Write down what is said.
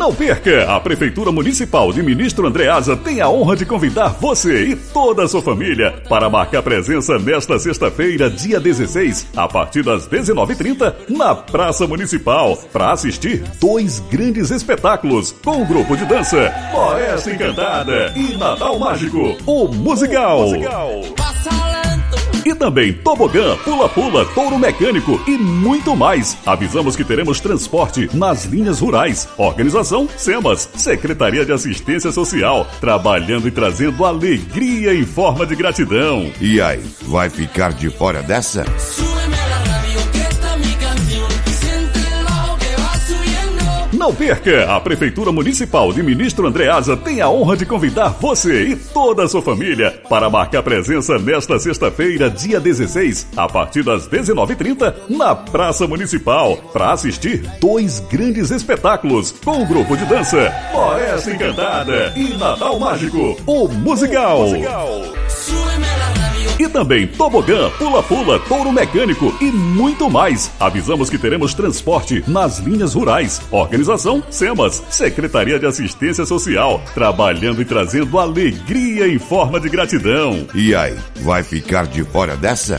Não perca! A Prefeitura Municipal de Ministro Andreasa tem a honra de convidar você e toda a sua família para marcar presença nesta sexta-feira, dia 16, a partir das 19h30, na Praça Municipal, para assistir dois grandes espetáculos com o grupo de dança Floresta Encantada e Natal Mágico, o musical. O musical. E também tobogã, pula-pula, touro mecânico e muito mais. Avisamos que teremos transporte nas linhas rurais. Organização SEMAS, Secretaria de Assistência Social, trabalhando e trazendo alegria em forma de gratidão. E aí, vai ficar de fora dessa? Não perca! A Prefeitura Municipal de Ministro Andreasa tem a honra de convidar você e toda a sua família para marcar presença nesta sexta-feira, dia 16, a partir das 19h30, na Praça Municipal, para assistir dois grandes espetáculos com o grupo de dança Floresta Encantada e Natal Mágico, o musical. O musical. E também tobogã, pula-pula, touro mecânico e muito mais. Avisamos que teremos transporte nas linhas rurais. Organização SEMAS, Secretaria de Assistência Social, trabalhando e trazendo alegria em forma de gratidão. E aí, vai ficar de fora dessa?